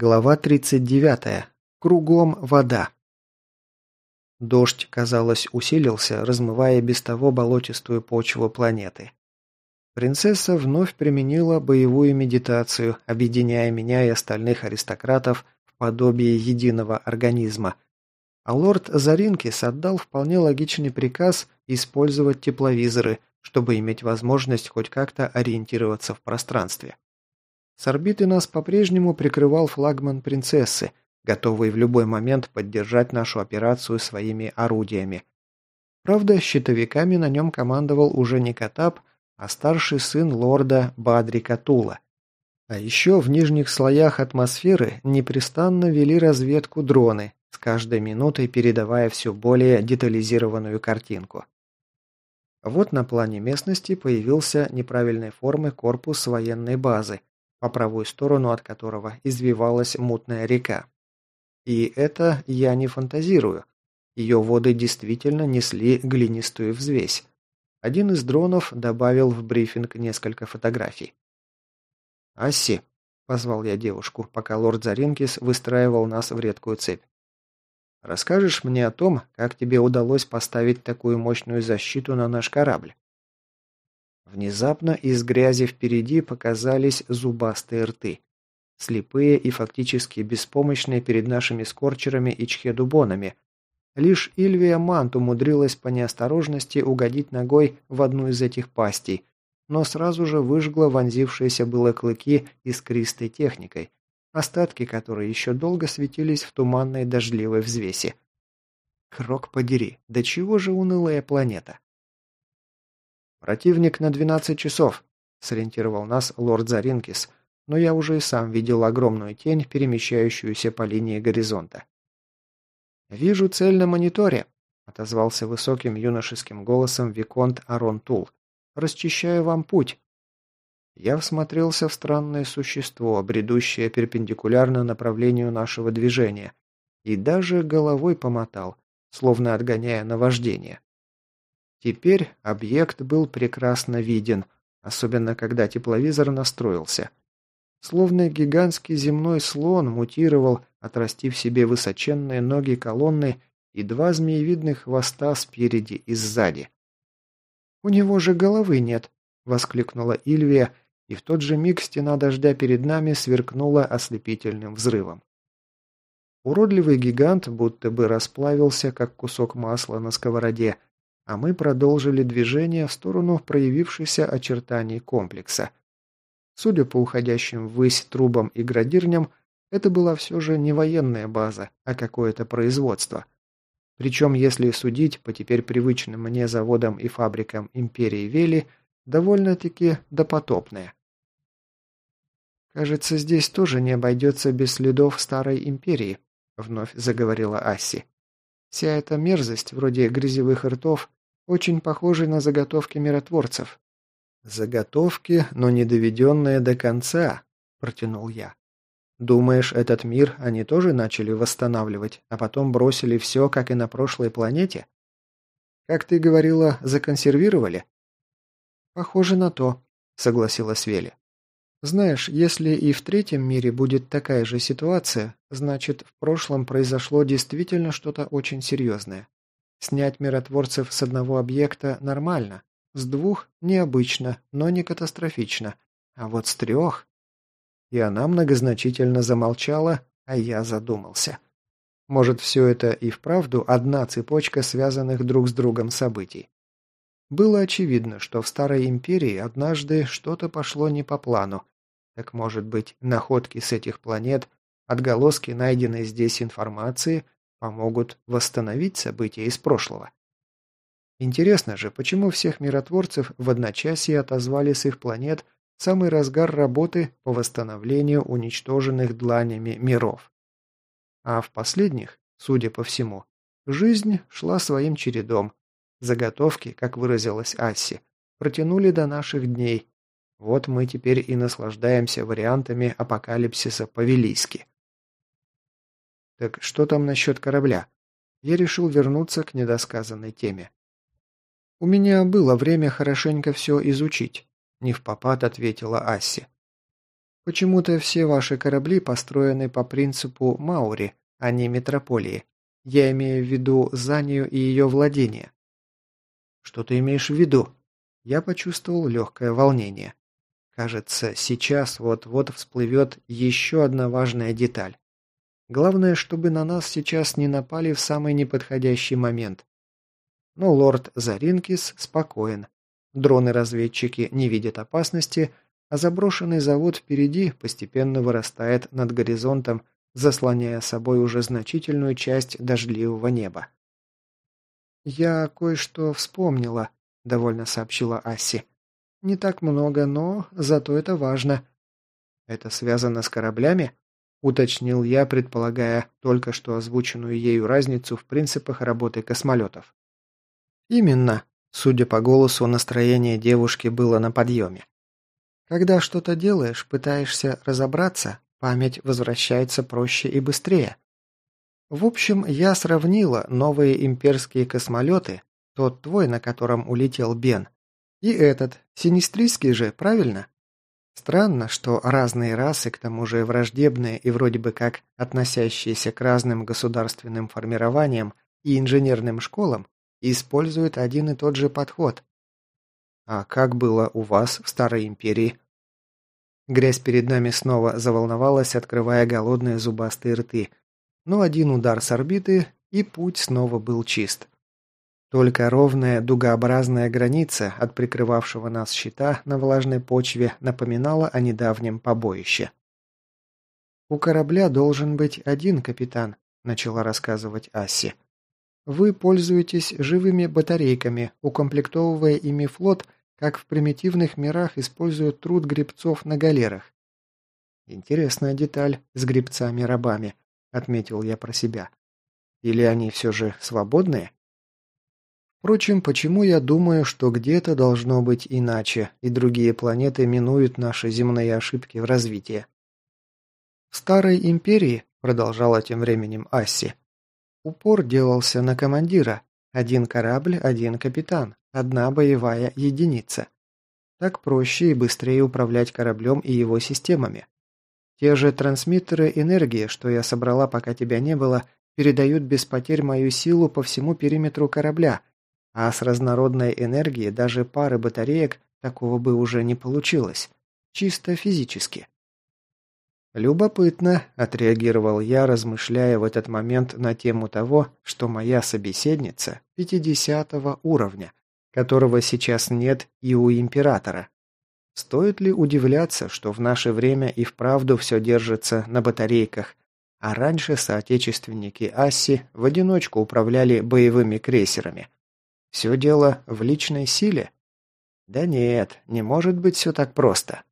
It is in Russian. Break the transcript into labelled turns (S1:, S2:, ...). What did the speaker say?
S1: Глава 39. Кругом вода. Дождь, казалось, усилился, размывая без того болотистую почву планеты. Принцесса вновь применила боевую медитацию, объединяя меня и остальных аристократов в подобие единого организма. А лорд Заринкис отдал вполне логичный приказ использовать тепловизоры, чтобы иметь возможность хоть как-то ориентироваться в пространстве. С орбиты нас по-прежнему прикрывал флагман принцессы, готовый в любой момент поддержать нашу операцию своими орудиями. Правда, щитовиками на нем командовал уже не Катап, а старший сын лорда Бадри Катула. А еще в нижних слоях атмосферы непрестанно вели разведку дроны, с каждой минутой передавая все более детализированную картинку. Вот на плане местности появился неправильной формы корпус военной базы, по правую сторону от которого извивалась мутная река. И это я не фантазирую. Ее воды действительно несли глинистую взвесь. Один из дронов добавил в брифинг несколько фотографий. «Асси», — позвал я девушку, пока лорд Заринкис выстраивал нас в редкую цепь. «Расскажешь мне о том, как тебе удалось поставить такую мощную защиту на наш корабль?» Внезапно из грязи впереди показались зубастые рты. Слепые и фактически беспомощные перед нашими скорчерами и чхедубонами. Лишь Ильвия Мант умудрилась по неосторожности угодить ногой в одну из этих пастей, но сразу же выжгла вонзившиеся было клыки искристой техникой, остатки которой еще долго светились в туманной дождливой взвеси. Крок подери, да чего же унылая планета? «Противник на 12 часов», – сориентировал нас лорд Заринкис, но я уже и сам видел огромную тень, перемещающуюся по линии горизонта. «Вижу цель на мониторе», – отозвался высоким юношеским голосом Виконт Арон Тул. «Расчищаю вам путь». Я всмотрелся в странное существо, бредущее перпендикулярно направлению нашего движения, и даже головой помотал, словно отгоняя наваждение. Теперь объект был прекрасно виден, особенно когда тепловизор настроился. Словно гигантский земной слон мутировал, отрастив себе высоченные ноги колонны и два змеевидных хвоста спереди и сзади. «У него же головы нет!» — воскликнула Ильвия, и в тот же миг стена дождя перед нами сверкнула ослепительным взрывом. Уродливый гигант будто бы расплавился, как кусок масла на сковороде, а мы продолжили движение в сторону проявившихся очертаний комплекса. Судя по уходящим ввысь трубам и градирням, это была все же не военная база, а какое-то производство. Причем, если судить по теперь привычным мне заводам и фабрикам империи Вели, довольно-таки допотопное. «Кажется, здесь тоже не обойдется без следов старой империи», — вновь заговорила Асси. «Вся эта мерзость, вроде грязевых ртов, очень похожий на заготовки миротворцев. «Заготовки, но не доведенные до конца», – протянул я. «Думаешь, этот мир они тоже начали восстанавливать, а потом бросили все, как и на прошлой планете? Как ты говорила, законсервировали?» «Похоже на то», – согласилась Вели. «Знаешь, если и в третьем мире будет такая же ситуация, значит, в прошлом произошло действительно что-то очень серьезное. Снять миротворцев с одного объекта нормально, с двух необычно, но не катастрофично, а вот с трех... И она многозначительно замолчала, а я задумался. Может, все это и вправду одна цепочка связанных друг с другом событий. Было очевидно, что в Старой Империи однажды что-то пошло не по плану. Так может быть, находки с этих планет, отголоски найденной здесь информации – помогут восстановить события из прошлого. Интересно же, почему всех миротворцев в одночасье отозвали с их планет в самый разгар работы по восстановлению уничтоженных дланями миров. А в последних, судя по всему, жизнь шла своим чередом. Заготовки, как выразилась Асси, протянули до наших дней. Вот мы теперь и наслаждаемся вариантами апокалипсиса по-велийски. Так что там насчет корабля? Я решил вернуться к недосказанной теме. У меня было время хорошенько все изучить, не в попад ответила Асси. Почему-то все ваши корабли построены по принципу Маури, а не метрополии. Я имею в виду Занию и ее владение. Что ты имеешь в виду? Я почувствовал легкое волнение. Кажется, сейчас вот-вот всплывет еще одна важная деталь. Главное, чтобы на нас сейчас не напали в самый неподходящий момент. Но лорд Заринкис спокоен. Дроны-разведчики не видят опасности, а заброшенный завод впереди постепенно вырастает над горизонтом, заслоняя собой уже значительную часть дождливого неба. «Я кое-что вспомнила», — довольно сообщила Асси. Не так много, но зато это важно. Это связано с кораблями? Уточнил я, предполагая только что озвученную ею разницу в принципах работы космолетов. Именно. Судя по голосу, настроение девушки было на подъеме. Когда что-то делаешь, пытаешься разобраться, память возвращается проще и быстрее. В общем, я сравнила новые имперские космолеты, тот твой, на котором улетел Бен, и этот, синистрийский же, правильно? Странно, что разные расы, к тому же враждебные и вроде бы как относящиеся к разным государственным формированиям и инженерным школам, используют один и тот же подход. А как было у вас в Старой Империи? Грязь перед нами снова заволновалась, открывая голодные зубастые рты. Но один удар с орбиты, и путь снова был чист. Только ровная дугообразная граница от прикрывавшего нас щита на влажной почве напоминала о недавнем побоище. «У корабля должен быть один капитан», – начала рассказывать Асси. «Вы пользуетесь живыми батарейками, укомплектовывая ими флот, как в примитивных мирах используют труд гребцов на галерах». «Интересная деталь с гребцами-рабами», – отметил я про себя. «Или они все же свободные?» Впрочем, почему я думаю, что где-то должно быть иначе, и другие планеты минуют наши земные ошибки в развитии? В Старой Империи, продолжала тем временем Асси, упор делался на командира. Один корабль, один капитан, одна боевая единица. Так проще и быстрее управлять кораблем и его системами. Те же трансмиттеры энергии, что я собрала, пока тебя не было, передают без потерь мою силу по всему периметру корабля, а с разнородной энергией даже пары батареек такого бы уже не получилось. Чисто физически. «Любопытно», – отреагировал я, размышляя в этот момент на тему того, что моя собеседница 50 уровня, которого сейчас нет и у Императора. Стоит ли удивляться, что в наше время и вправду все держится на батарейках, а раньше соотечественники Асси в одиночку управляли боевыми крейсерами – все дело в личной силе? Да нет, не может быть все так просто.